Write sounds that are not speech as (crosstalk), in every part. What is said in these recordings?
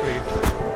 please.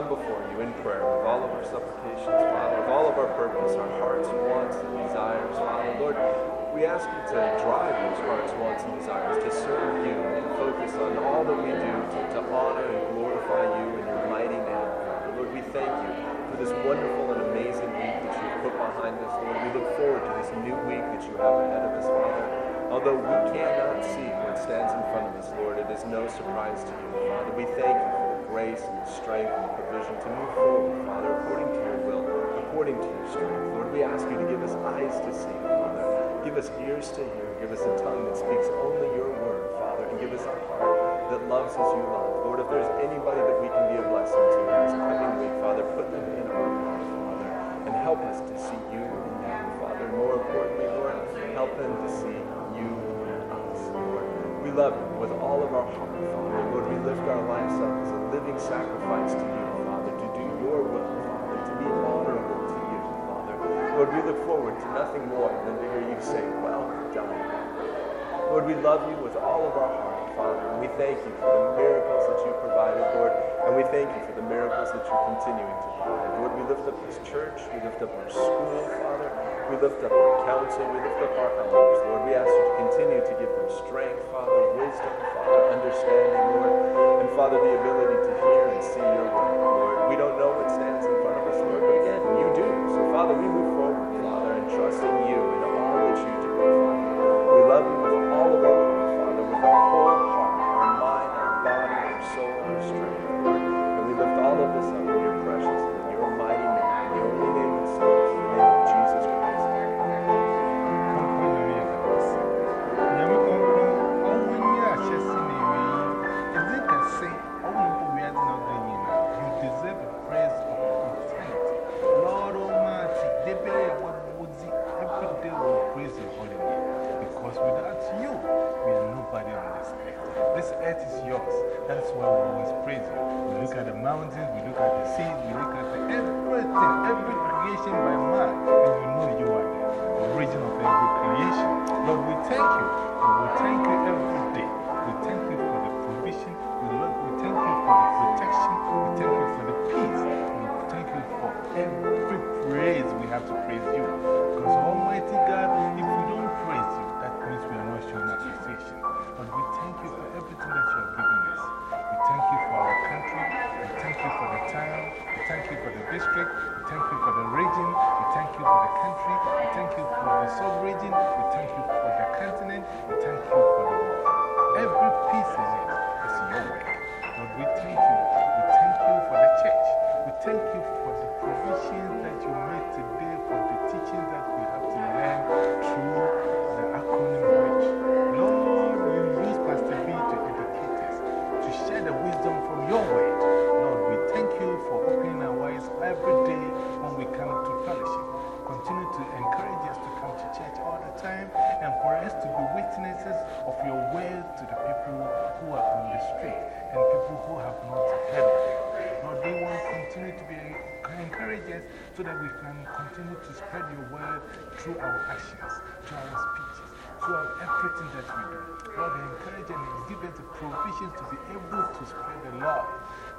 come before you in prayer with all of our supplications, Father, with all of our purpose, our hearts, wants, and desires, Father. Lord, we ask you to drive those hearts, wants, and desires to serve you and focus on all that we do to, to honor and glorify you in your mighty name, Father. Lord, we thank you for this wonderful and amazing week that you've put behind us, Lord. We look forward to this new week that you have ahead of us, Father. Although we cannot see what stands in front of us, Lord, it is no surprise to you, Father. We thank you grace and strength and provision to move forward, Father, according to your will, according to your strength. Lord, we ask you to give us eyes to see, Father. Give us ears to hear. Give us a tongue that speaks only your word, Father. And give us a heart that loves as you love. Lord, if there's anybody that we can be a blessing to in this coming week, Father, put them in our life, Father, and help us to see you in them, Father. More importantly, Lord, help them to see you in us, Lord. We love you with all of our heart, Father. Lord, we lift our lives up as a living sacrifice to you, Father, to do your will, Father, to be honorable to you, Father. Lord, we look forward to nothing more than to hear you say, Well done. Lord, we love you with all of our heart. Father. And we thank you for the miracles that you provided, Lord. And we thank you for the miracles that you're continuing to provide. Lord, we lift up this church. We lift up our school, Father. We lift up our council. We lift up our elders, Lord. We ask you to continue to give them strength, Father, wisdom, Father, understanding, Lord. And Father, the ability to hear and see your word, Lord. We don't know what stands in front of us, Lord, but again, you do. So, Father, we move forward, Father, and trust in you. We thank you for the district. We thank you for the region. We thank you for the country. We thank you for the sub-region. We thank you for the continent. We thank you for the world. Every piece in it is your work. Lord, we thank you. We thank you for the church. We thank you for the provisions that you made today us to be witnesses of your word to the people who are on the street and people who have not heard you. Lord, we want to continue to be encourage us so that we can continue to spread your word through our actions, through our speeches, through everything that we do. Lord, encourage and give us the provisions to be able to spread the love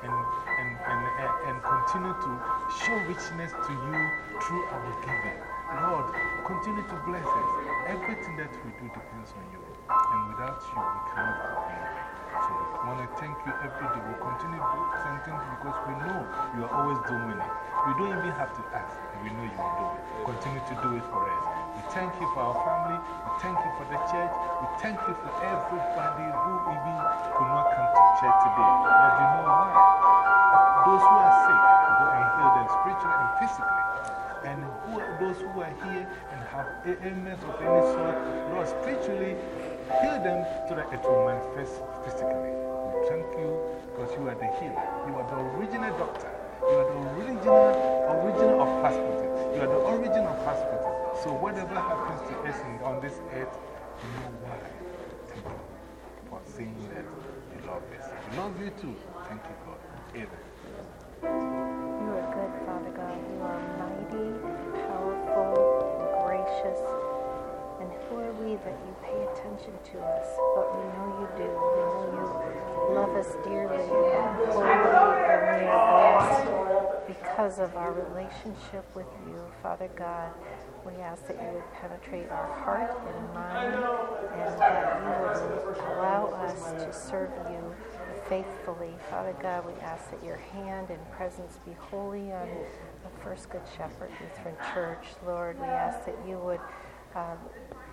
and, and, and, and, and continue to show richness to you through our giving. Lord, continue to bless us. Everything that we do depends on you. And without you, we cannot go anywhere. So we want to thank you every day. We'll continue do something because we know you are always doing it. We don't even have to ask. We know you will do it. Continue to do it for us. We thank you for our family. We thank you for the church. We thank you for everybody who even could not come to church today. But you know why? Those who are sick, go and heal them spiritually and physically. And who those who are here and have ailments of any sort, Lord, spiritually, heal them so that it will manifest physically. We thank you because you are the healer. You are the original doctor. You are the original, original of hospital. You are the origin of hospital. So whatever happens to us on this earth, you know why. Thank you for saying that you love us. We love you too. Thank you, God. Amen. You are good, Father God. You are mighty, powerful, and gracious. And who are we that you pay attention to us? But we know you do. We know you love us dearly and holy, and we are blessed because of our relationship with you, Father God. We ask that you would penetrate our heart and mind and that you would allow us to serve you faithfully. Father God, we ask that your hand and presence be holy on the First Good Shepherd Lutheran Church. Lord, we ask that you would uh,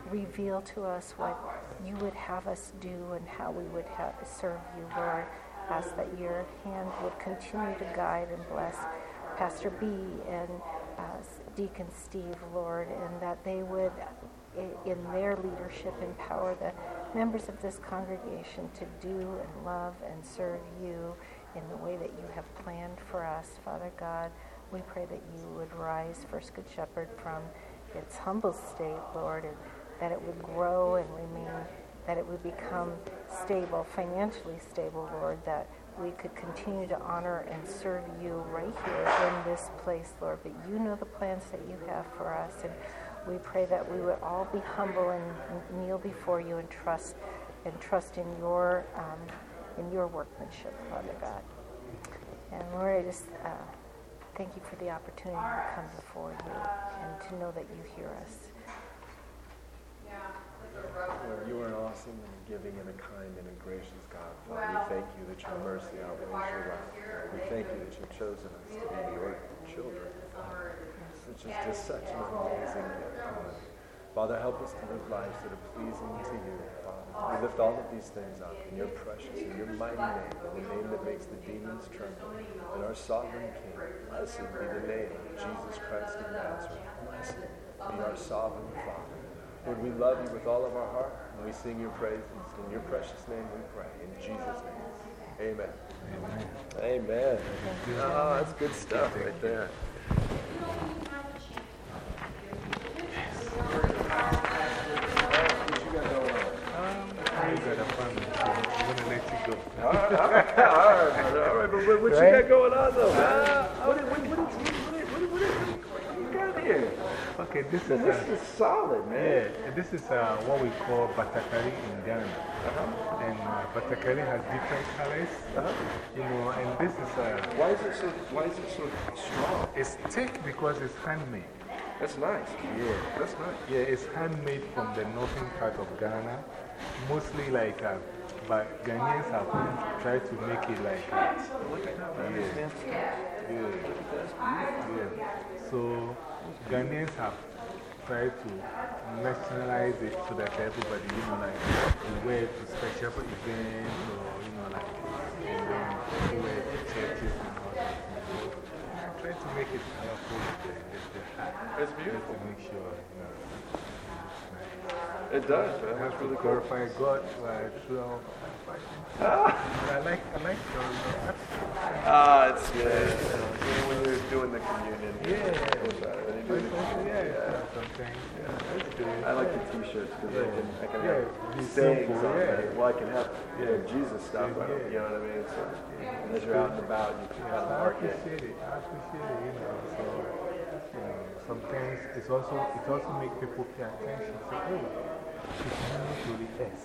reveal to us what you would have us do and how we would have, serve you, Lord. Ask that your hand would continue to guide and bless Pastor B and uh, Deacon Steve, Lord, and that they would, in their leadership, empower the members of this congregation to do and love and serve you in the way that you have planned for us. Father God, we pray that you would rise, First Good Shepherd, from its humble state, Lord, and that it would grow and remain, that it would become stable, financially stable, Lord, that we could continue to honor and serve you right here in this place, Lord. But you know the plans that you have for us. And we pray that we would all be humble and kneel before you and trust and trust in your um, in your workmanship, Father God. And Lord, I just uh, thank you for the opportunity to come before you and to know that you hear us. Lord, you are an awesome and giving and a kind and a gracious God. We thank you that your mercy outweighs your wrath. We thank you that you've chosen us to be your children, which is just such an amazing gift. Father, help us to live lives that are pleasing to you, Father. We lift all of these things up in your precious and your mighty name, in the name that makes the demons tremble, and our sovereign King. Blessed be the name of Jesus Christ of Nazareth. Blessed be our sovereign Father. Lord, we love you with all of our heart, and we sing your praises. In your precious name we pray. In Jesus' name. Amen. Amen. Amen. Oh, that's good stuff right there. You go. All right, what, what you got going on though? man? What, what, what, what, what, what, what, what you got here? Okay, this is, This uh, is solid, man. yeah, this is uh, what we call batakari in Ghana. Uh-huh. And uh, batakari has different colors, Uh-huh. you know, and this is, uh, Why is it so, why is it so strong? it's thick because it's handmade. That's nice. Yeah. That's nice. Yeah, it's handmade from the northern part of Ghana. Mostly like, uh, but Ghanaians have tried to make it like. Yeah. Yeah, yeah. So Ghanaians have tried to nationalize it so that everybody, you know, like, you wear to special events or, you know, like, and then you wear to churches and all that. I try to make it colorful with the, with the Just to make sure, you know. It does, I That's to really cool. glorify God uh, through. I like, I like your. Ah, it's good. Know, when you're doing the communion. Yeah. it's better. When you're doing the communion, Yeah, sometimes. Yeah. I like the t-shirts because I can, I can Yeah, have sayings on it. Well, I can have you know, Jesus stuff on it, you know what I mean? So, as you're out and about, you can kind of I mark it. appreciate it. I appreciate it, you know. So, you know, sometimes it's also, it also makes people pay attention. So, hey, it's not really us.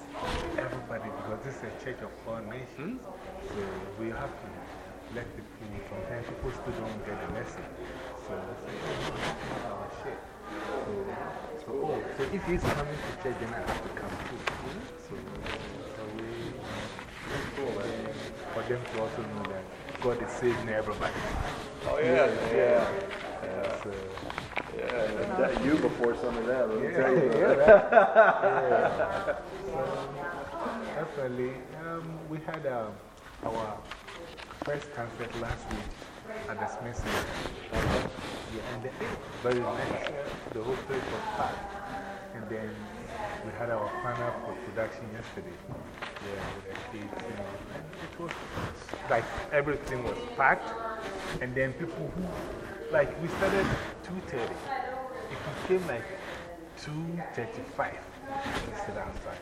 Everybody, because this is a church of all nations. So, we have to let the people, sometimes people still don't get the message. So, our shit. So, so, oh, so if he's coming to church, then I have to come too. So, so we, uh, for them to also know that God is saving everybody. Oh, yeah, yeah. So, Yeah, that, you before some of that, let me yeah, tell you. yeah, right. yeah. Definitely, um, we had our first concert last week at the Smithsonian. Yeah, and the, very nice. The whole place was packed. And then we had our final pro- production yesterday. Yeah, with the kids. And it was like everything was packed. And then people who, like, we started 2.30. If (laughs) you came like 2.35, you sit outside.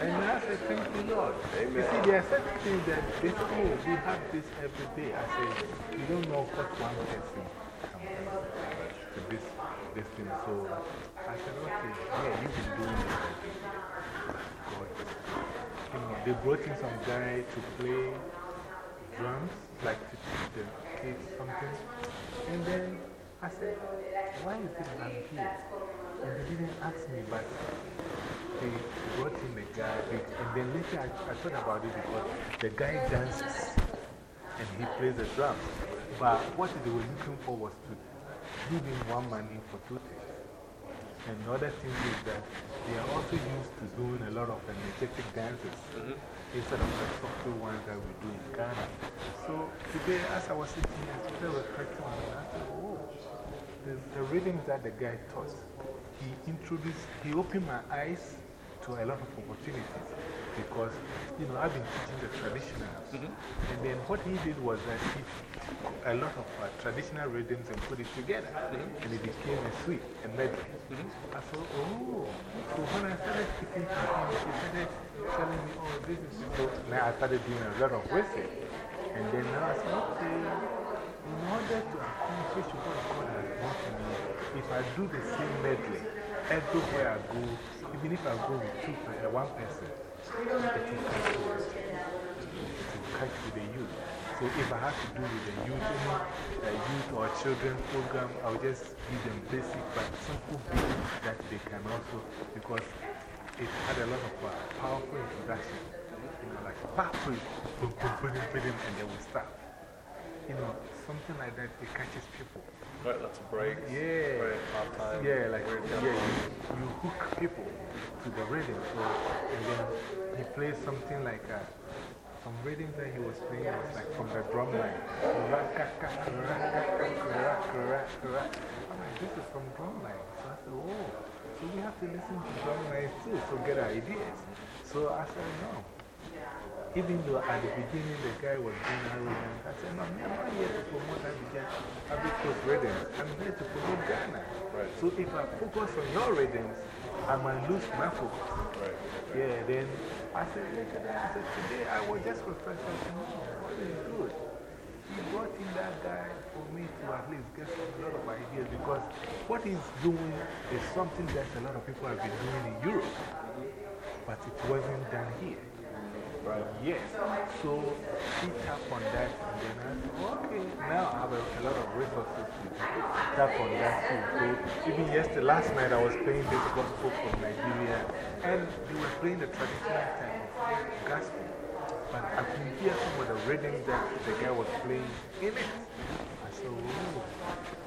and I said, thank you, Lord. You see, there are certain things that they say, we have this every day. I said, you don't know what one person to this, this thing. So I said, okay, yeah, you've been doing this. God. You know, they brought in some guy to play drums, like to teach the something. And then I said, why is it I'm here? And they didn't ask me, but they brought in the guy. And then later I, I thought about it because the guy dances and he plays the drums. But what they were looking for was to give him one money for two things. And the other thing is that they are also used to doing a lot of energetic dances mm-hmm. Instead of the softer ones that we do in Ghana. So today, as I was sitting here, started reflecting on said, oh, the, the that the guy taught, he introduced, he opened my eyes to a lot of opportunities because, you know, I've been teaching the traditionals. And then what he did was that he took a lot of uh, traditional rhythms and put it together. And it became a suite, a medley. I thought, oh. So when I started speaking to him, he started telling me, oh, this is so. Now I started doing a lot of research. And then now I said, okay, in order to accomplish what God has for me, if I do the same medley everywhere I go, even if I go with two, uh, one person, it will catch with the youth. So if I have to do with the youth, uh, youth or children program, I'll just give them basic but simple beats that they can also, because it had a lot of uh, powerful introduction. You know, like, powerful, boom, boom, boom, boom, and then we start. You know, something like that, it catches people. Right, lots of breaks. Yeah. Pop time. Yeah, like, yeah, you, you hook people to the rhythm. So, and then he plays something like uh, some rhythm that he was playing was like from the drum line. I'm like, this is from drum line. So I said, oh, so we have to listen to drum lines too, so get ideas. So I said, no. Even though at the beginning the guy was doing arrogant, I said, no, me, I'm not here to promote that because I've Ivory Coast readings. I'm here to promote Ghana. Right. So if I focus on your readings, I might lose my focus. Right. Yeah, then I said, look at that. I said, today I was just said, no, what is good? He brought in that guy for me to at least get a lot of ideas because what he's doing is something that a lot of people have been doing in Europe, but it wasn't done here. Right. Yes. So he tapped on that and then I said, okay, now I have a, a lot of resources to tap on that too. So even yesterday, last night I was playing this gospel from Nigeria and they were playing the traditional type of gospel. But I can hear some of the readings that the guy was playing in it. I said, oh.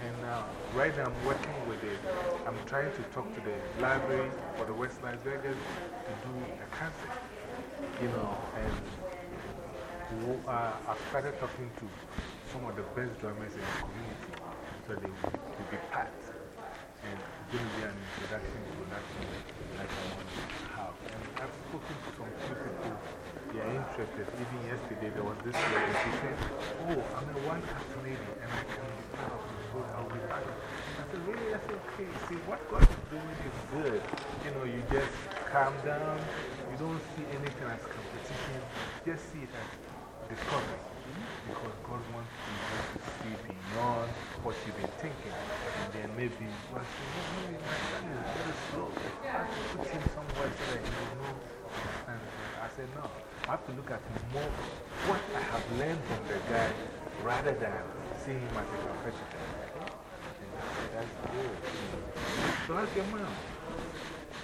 And now, right now I'm working with it. I'm trying to talk to the library for the West Las Vegas to do a concert you know, and uh, I started talking to some of the best drummers in the community so they will be part. And to be an introduction production that I want to have. And I've spoken to some people, they are interested. Even yesterday, there was this lady, she said, Oh, I'm a white hat lady and I can be part of show, I'll be of I said, Really? Said, Okay, see, what God is doing is good. You know, you just calm down, you don't see anything as competition, just see it as discovery. Because God wants you to see beyond what you've been thinking. And then maybe are saying, no, no, my son is very slow. I to put him somewhere so that he will know. I said, no, I have to look at more what I have learned from the guy rather than seeing him as a competitor. And I said, that's good. So ask your mom.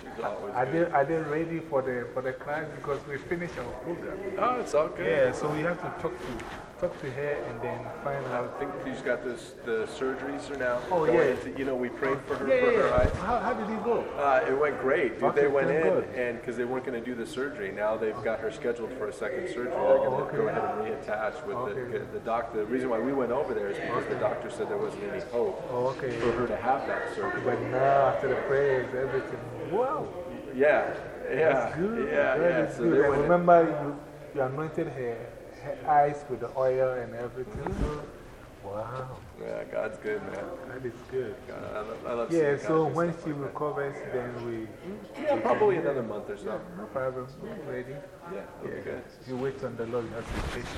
She's always Are good. they, are they ready for the, for the class? Because we finished our program. Oh, it's okay. Yeah, so we have to talk to, talk to her and then find out. I think she's got this, the surgeries are now. Oh, yeah. into- you know, we prayed for her Yeah, for yeah, her yeah. eyes. How, how did it go? Uh, it went great. Okay, they went in, and because they weren't going to do the surgery, now they've got her scheduled for a second surgery. They're going to okay. go ahead and reattach with Okay. the, the doctor. The reason why we went over there is because the doctor said there wasn't any hope Oh, okay. for her to have that surgery. But now, after the prayers, everything, wow. Yeah, yeah, That's good. yeah, That yeah. So good. they And in- remember, you, you anointed her, eyes with the oil and everything. So, wow. Yeah, God's good, man. That is good. God, I love, I love Yeah, so when she like recovers, then we. Yeah, probably another month or so. No problem. We're ready. Yeah, it'll good. You wait on the Lord, you have to be patient.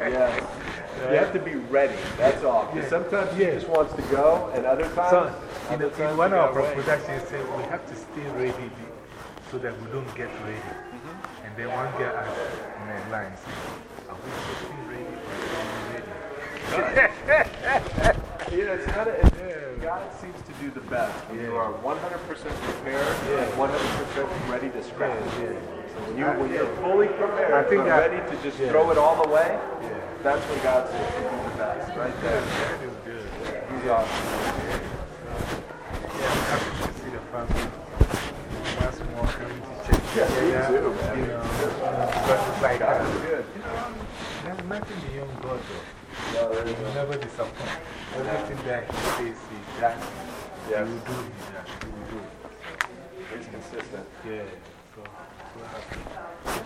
Yeah, yeah. (laughs) You have to be ready, that's all. Because Yeah. sometimes he just wants to go, and other times, So, other the, times in one you of our productions, say we have to stay ready so that we don't get ready. Mm-hmm. And then one girl asked in the line, Are we getting ready or are we ready? (laughs) You know, it's kind of, God seems to do the best when you are 100% prepared and 100% ready to scratch. Yeah, So when, you, when you're fully prepared, I think I- ready to just throw it all away, yeah. that's when God seems to do the best, right there. That is good. He's awesome. Yeah, happy to see the family once more coming Yeah, me together, too, man. You know, because it's like, uh, is good. you know, there's nothing beyond God though. No, will never disappoint. Everything that He says He does, Yes. He will do, He will do. He's consistent. Yeah, so, so happy.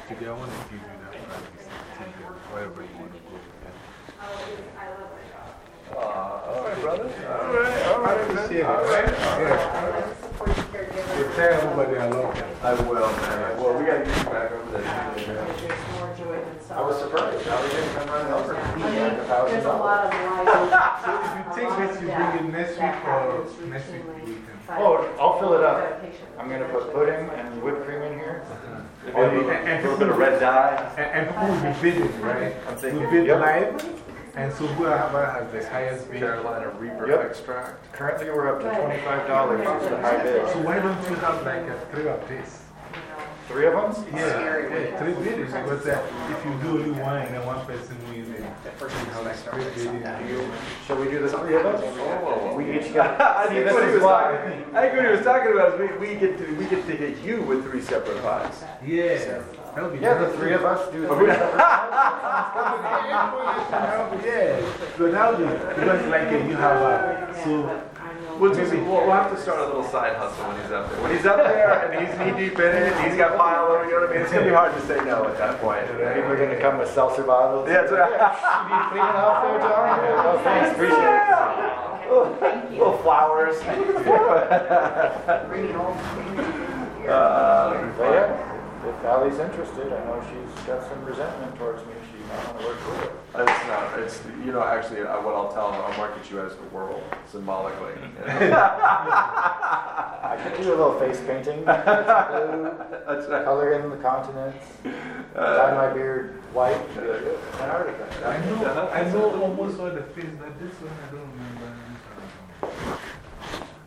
Today I want to give you that practice wherever you want to go them. Aw, all right, brother. All right, all I appreciate it, right? Yeah. You tell everybody I love them. I will, man. Well, we got to get you back over there. I was surprised. How we didn't come around and help her. There's a lot of light. So if you take this, you bring it next week or next week we can. Oh, I'll fill it up. I'm going to put pudding and whipped cream in here. A little, bit of red dye. And, and people will be bidding, right? I'm We thinking, bid yep. live, and so whoever has the highest bid. Carolina Reaper Yep. extract. Currently, we're up to $25 is the high bid. So why don't you have like a three of this? Three of them? Yeah, yeah, three bidding because uh, if you do only one and then one person wins, then you have like three. Shall we do the three of us? We each got. (laughs) I think this what he is was why. talking, I think what he was talking about is we, we get to we get to hit you with three separate pies. Yeah, that would be Yeah, the three of us do three separate. (laughs) Yeah, so that would be, because like you have, uh, so We'll, just, we'll, we'll have to start a little side hustle when he's up there. When he's up there and he's knee deep in it, he's got pile over, you know what I mean? It's going to be hard to say no at that point. People are going to come with seltzer bottles. Yeah, that's right. (laughs) You need cleaning off there, John? (laughs) Oh, thanks, appreciate it. Little flowers. (laughs) uh, But yeah, if Allie's interested, I know she's got some resentment towards me. She might want to work with it. It's not. It's you know actually uh, what I'll tell him. I'll market you as the world symbolically. (laughs) I could do a little face painting. (laughs) That's right. color in the continents. Dye my beard white. Be "Oh, Antarctica. I know, I know almost all the face, but this one I don't remember.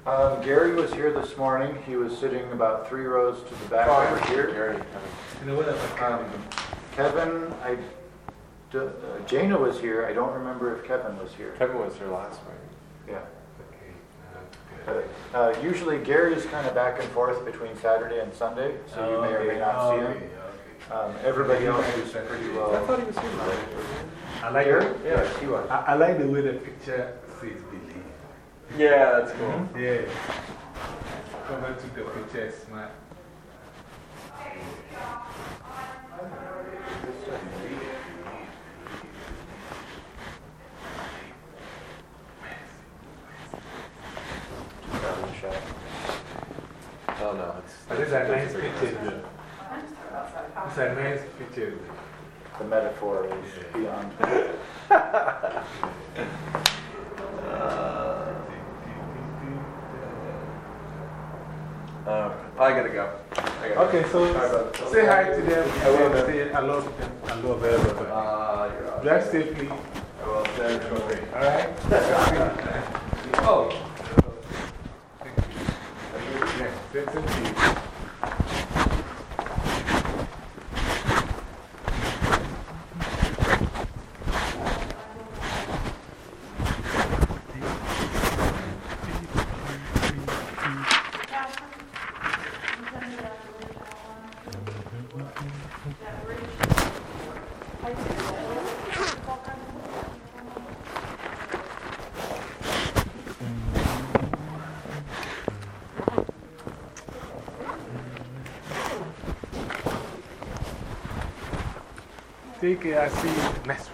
Um, Gary was here this morning. He was sitting about three rows to the back over here. Gary. You know what Um, Kevin, I, d- uh, Jana was here. I don't remember if Kevin was here. Kevin was here last week. Yeah. Okay. Uh, uh, usually Gary's kind of back and forth between Saturday and Sunday, so you may or may not see him. Um, everybody else is pretty well. I thought he was here today. I like, Here? it. Yeah, he was. I, I like the way the picture says believe. Yeah, that's cool. Yeah. Cover took the picture smart. Oh no, it's. But it's a nice picture. It's a nice picture. The metaphor is beyond. Uh, (laughs) I gotta go. I gotta Okay, so Sorry about say hi to them. I will, say I love them. I love everybody. Uh. Drive safely. I will. Very (laughs) shortly. All right? Oh. Yes, same Take care. I'll see